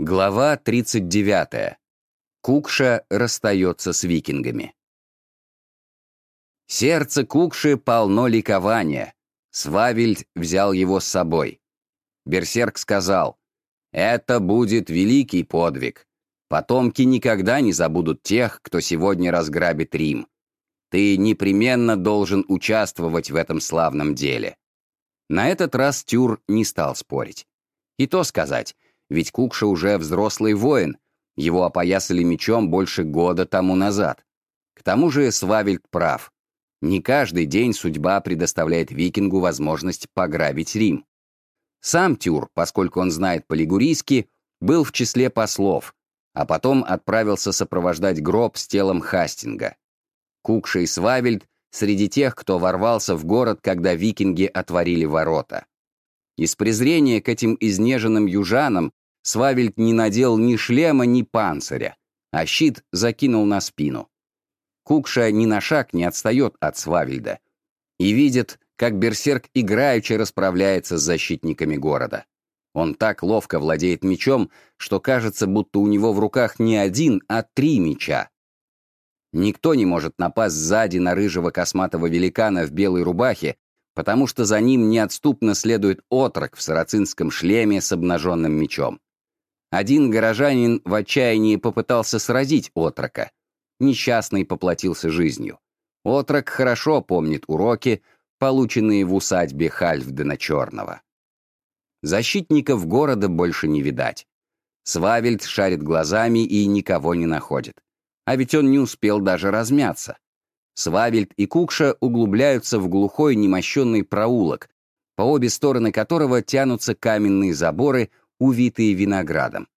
Глава 39. Кукша расстается с викингами. Сердце Кукши полно ликования. Свавельд взял его с собой. Берсерк сказал, «Это будет великий подвиг. Потомки никогда не забудут тех, кто сегодня разграбит Рим. Ты непременно должен участвовать в этом славном деле». На этот раз Тюр не стал спорить. И то сказать, ведь Кукша уже взрослый воин, его опоясали мечом больше года тому назад. К тому же Свавельд прав. Не каждый день судьба предоставляет викингу возможность пограбить Рим. Сам Тюр, поскольку он знает по-лигурийски, был в числе послов, а потом отправился сопровождать гроб с телом Хастинга. Кукша и Свавельд среди тех, кто ворвался в город, когда викинги отворили ворота. Из презрения к этим изнеженным южанам Свавельд не надел ни шлема, ни панциря, а щит закинул на спину. Кукша ни на шаг не отстает от Свавельда и видит, как берсерк играючи расправляется с защитниками города. Он так ловко владеет мечом, что кажется, будто у него в руках не один, а три меча. Никто не может напасть сзади на рыжего косматого великана в белой рубахе, потому что за ним неотступно следует отрок в сарацинском шлеме с обнаженным мечом. Один горожанин в отчаянии попытался сразить отрока. Несчастный поплатился жизнью. Отрок хорошо помнит уроки, полученные в усадьбе Хальфдена Черного. Защитников города больше не видать. Свавельд шарит глазами и никого не находит. А ведь он не успел даже размяться. Свавельд и Кукша углубляются в глухой немощенный проулок, по обе стороны которого тянутся каменные заборы, увитые виноградом.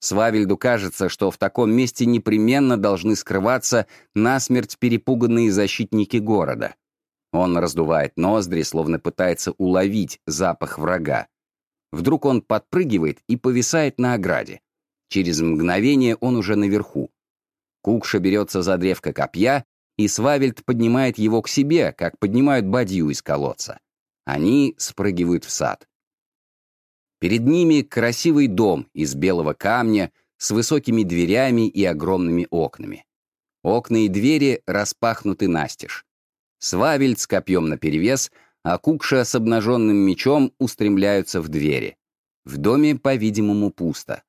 Свавельду кажется, что в таком месте непременно должны скрываться насмерть перепуганные защитники города. Он раздувает ноздри, словно пытается уловить запах врага. Вдруг он подпрыгивает и повисает на ограде. Через мгновение он уже наверху. Кукша берется за древко копья, и Свавельд поднимает его к себе, как поднимают бадью из колодца. Они спрыгивают в сад. Перед ними красивый дом из белого камня с высокими дверями и огромными окнами. Окна и двери распахнуты настежь. Свавельд с копьем наперевес, а Кукша с обнаженным мечом устремляются в двери. В доме, по-видимому, пусто.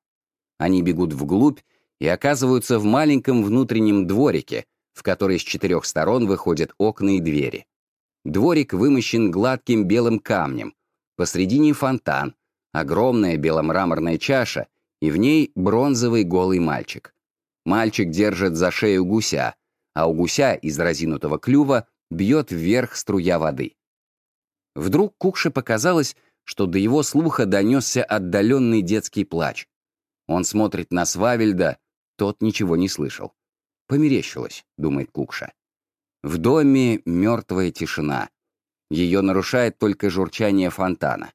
Они бегут вглубь и оказываются в маленьком внутреннем дворике, в который с четырех сторон выходят окна и двери. Дворик вымощен гладким белым камнем, посредине фонтан, огромная беломраморная чаша, и в ней бронзовый голый мальчик. Мальчик держит за шею гуся, а у гуся из разинутого клюва бьет вверх струя воды. Вдруг Кукше показалось, что до его слуха донесся отдаленный детский плач. Он смотрит на Свавельда, тот ничего не слышал. «Померещилось», — думает Кукша. В доме мертвая тишина. Ее нарушает только журчание фонтана.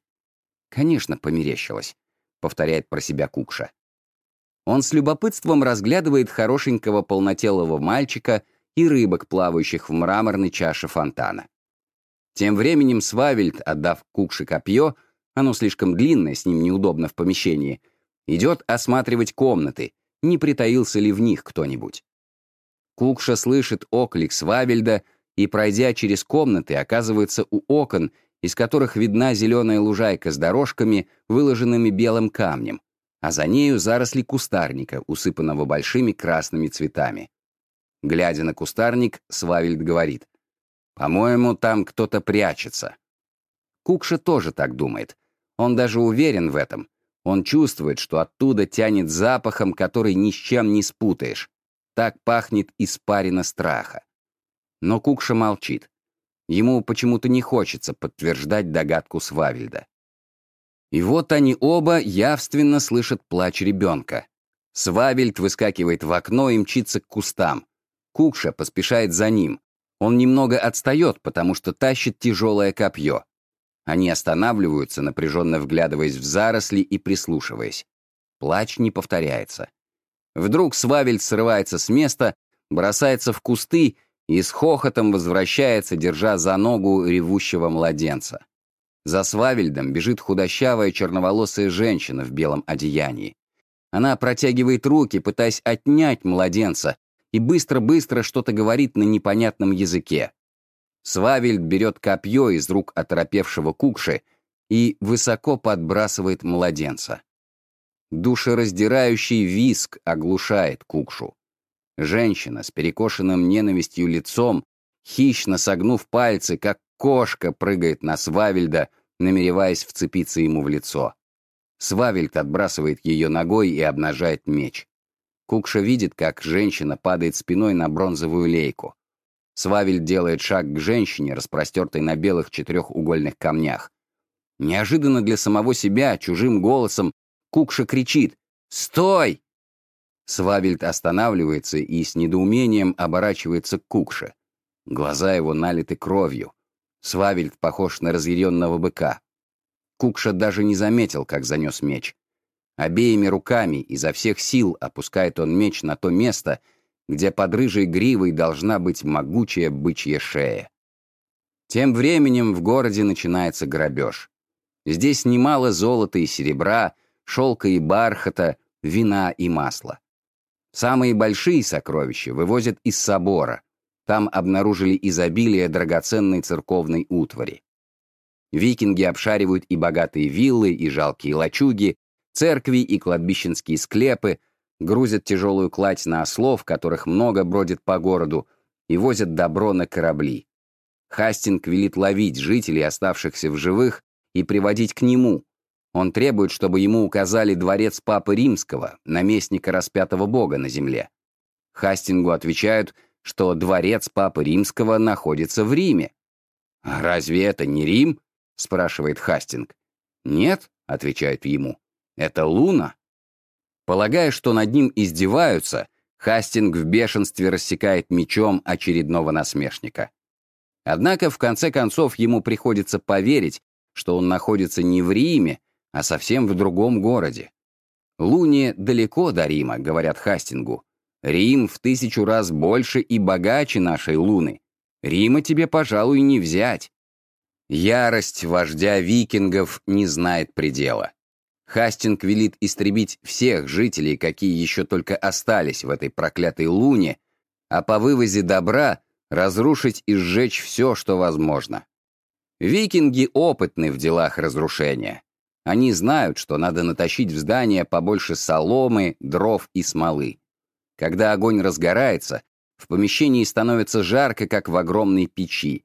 Конечно, померещилось, повторяет про себя Кукша. Он с любопытством разглядывает хорошенького полнотелого мальчика и рыбок, плавающих в мраморной чаше фонтана. Тем временем Свавельд, отдав Кукше копье, оно слишком длинное, с ним неудобно в помещении, идет осматривать комнаты, не притаился ли в них кто-нибудь. Кукша слышит оклик Свавельда и, пройдя через комнаты, оказывается у окон из которых видна зеленая лужайка с дорожками, выложенными белым камнем, а за нею заросли кустарника, усыпанного большими красными цветами. Глядя на кустарник, Свавельд говорит, «По-моему, там кто-то прячется». Кукша тоже так думает. Он даже уверен в этом. Он чувствует, что оттуда тянет запахом, который ни с чем не спутаешь. Так пахнет испарина страха. Но Кукша молчит. Ему почему-то не хочется подтверждать догадку Свавельда. И вот они оба явственно слышат плач ребенка. Свавельд выскакивает в окно и мчится к кустам. Кукша поспешает за ним. Он немного отстает, потому что тащит тяжелое копье. Они останавливаются, напряженно вглядываясь в заросли и прислушиваясь. Плач не повторяется. Вдруг Свавельд срывается с места, бросается в кусты и с хохотом возвращается, держа за ногу ревущего младенца. За Свавельдом бежит худощавая черноволосая женщина в белом одеянии. Она протягивает руки, пытаясь отнять младенца, и быстро-быстро что-то говорит на непонятном языке. Свавельд берет копье из рук оторопевшего кукши и высоко подбрасывает младенца. Душераздирающий виск оглушает кукшу. Женщина с перекошенным ненавистью лицом, хищно согнув пальцы, как кошка прыгает на Свавельда, намереваясь вцепиться ему в лицо. Свавельд отбрасывает ее ногой и обнажает меч. Кукша видит, как женщина падает спиной на бронзовую лейку. Свавель делает шаг к женщине, распростертой на белых четырехугольных камнях. Неожиданно для самого себя, чужим голосом, Кукша кричит «Стой!». Свавельд останавливается и с недоумением оборачивается к Кукше. Глаза его налиты кровью. Свавельд похож на разъяренного быка. Кукша даже не заметил, как занес меч. Обеими руками изо всех сил опускает он меч на то место, где под рыжей гривой должна быть могучая бычья шея. Тем временем в городе начинается грабеж. Здесь немало золота и серебра, шелка и бархата, вина и масла. Самые большие сокровища вывозят из собора. Там обнаружили изобилие драгоценной церковной утвари. Викинги обшаривают и богатые виллы, и жалкие лачуги, церкви и кладбищенские склепы, грузят тяжелую кладь на ослов, которых много бродит по городу, и возят добро на корабли. Хастинг велит ловить жителей, оставшихся в живых, и приводить к нему. Он требует, чтобы ему указали дворец Папы Римского, наместника распятого бога на земле. Хастингу отвечают, что дворец Папы Римского находится в Риме. «Разве это не Рим?» — спрашивает Хастинг. «Нет», — отвечает ему, это Луна? Полагая, что над ним издеваются, Хастинг в бешенстве рассекает мечом очередного насмешника. Однако, в конце концов, ему приходится поверить, что он находится не в Риме, а совсем в другом городе. Луне далеко до Рима, говорят Хастингу. Рим в тысячу раз больше и богаче нашей Луны. Рима тебе, пожалуй, не взять. Ярость вождя викингов не знает предела. Хастинг велит истребить всех жителей, какие еще только остались в этой проклятой луне, а по вывозе добра разрушить и сжечь все, что возможно. Викинги опытны в делах разрушения. Они знают, что надо натащить в здание побольше соломы, дров и смолы. Когда огонь разгорается, в помещении становится жарко, как в огромной печи.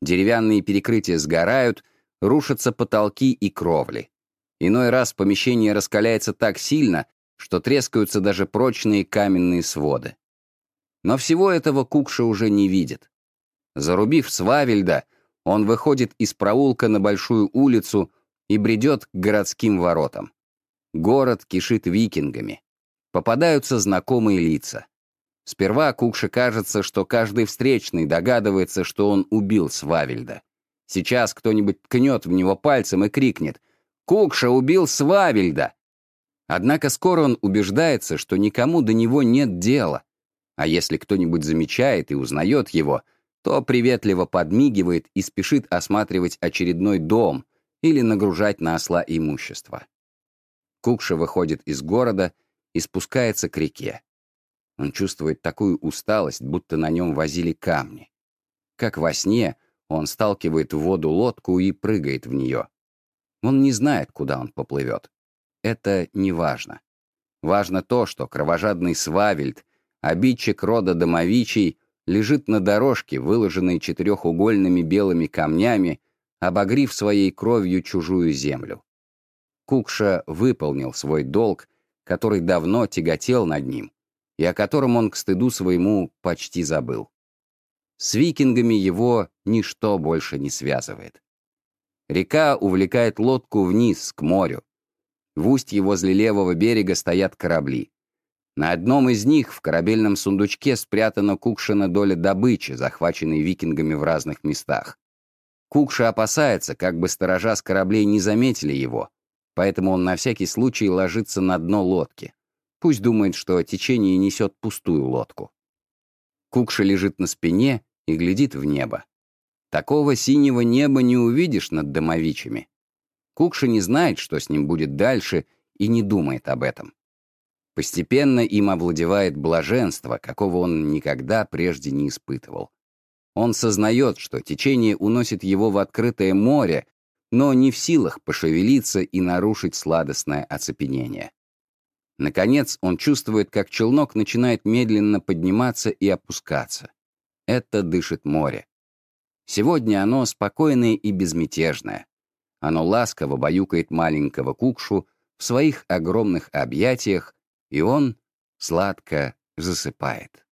Деревянные перекрытия сгорают, рушатся потолки и кровли. Иной раз помещение раскаляется так сильно, что трескаются даже прочные каменные своды. Но всего этого Кукша уже не видит. Зарубив Свавельда, он выходит из проулка на большую улицу и бредет к городским воротам. Город кишит викингами. Попадаются знакомые лица. Сперва Кукше кажется, что каждый встречный догадывается, что он убил Свавельда. Сейчас кто-нибудь ткнет в него пальцем и крикнет — Кукша убил Свавельда. Однако скоро он убеждается, что никому до него нет дела. А если кто-нибудь замечает и узнает его, то приветливо подмигивает и спешит осматривать очередной дом или нагружать на осла имущество. Кукша выходит из города и спускается к реке. Он чувствует такую усталость, будто на нем возили камни. Как во сне, он сталкивает в воду лодку и прыгает в нее. Он не знает, куда он поплывет. Это не важно. Важно то, что кровожадный Свавельд, обидчик рода Домовичий, лежит на дорожке, выложенной четырехугольными белыми камнями, обогрив своей кровью чужую землю. Кукша выполнил свой долг, который давно тяготел над ним, и о котором он к стыду своему почти забыл. С викингами его ничто больше не связывает. Река увлекает лодку вниз, к морю. В устье возле левого берега стоят корабли. На одном из них в корабельном сундучке спрятана Кукшина доля добычи, захваченной викингами в разных местах. Кукша опасается, как бы сторожа с кораблей не заметили его, поэтому он на всякий случай ложится на дно лодки. Пусть думает, что течение несет пустую лодку. Кукша лежит на спине и глядит в небо. Такого синего неба не увидишь над домовичами. Кукша не знает, что с ним будет дальше, и не думает об этом. Постепенно им овладевает блаженство, какого он никогда прежде не испытывал. Он сознает, что течение уносит его в открытое море, но не в силах пошевелиться и нарушить сладостное оцепенение. Наконец, он чувствует, как челнок начинает медленно подниматься и опускаться. Это дышит море. Сегодня оно спокойное и безмятежное. Оно ласково баюкает маленького кукшу в своих огромных объятиях, и он сладко засыпает.